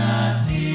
Sati.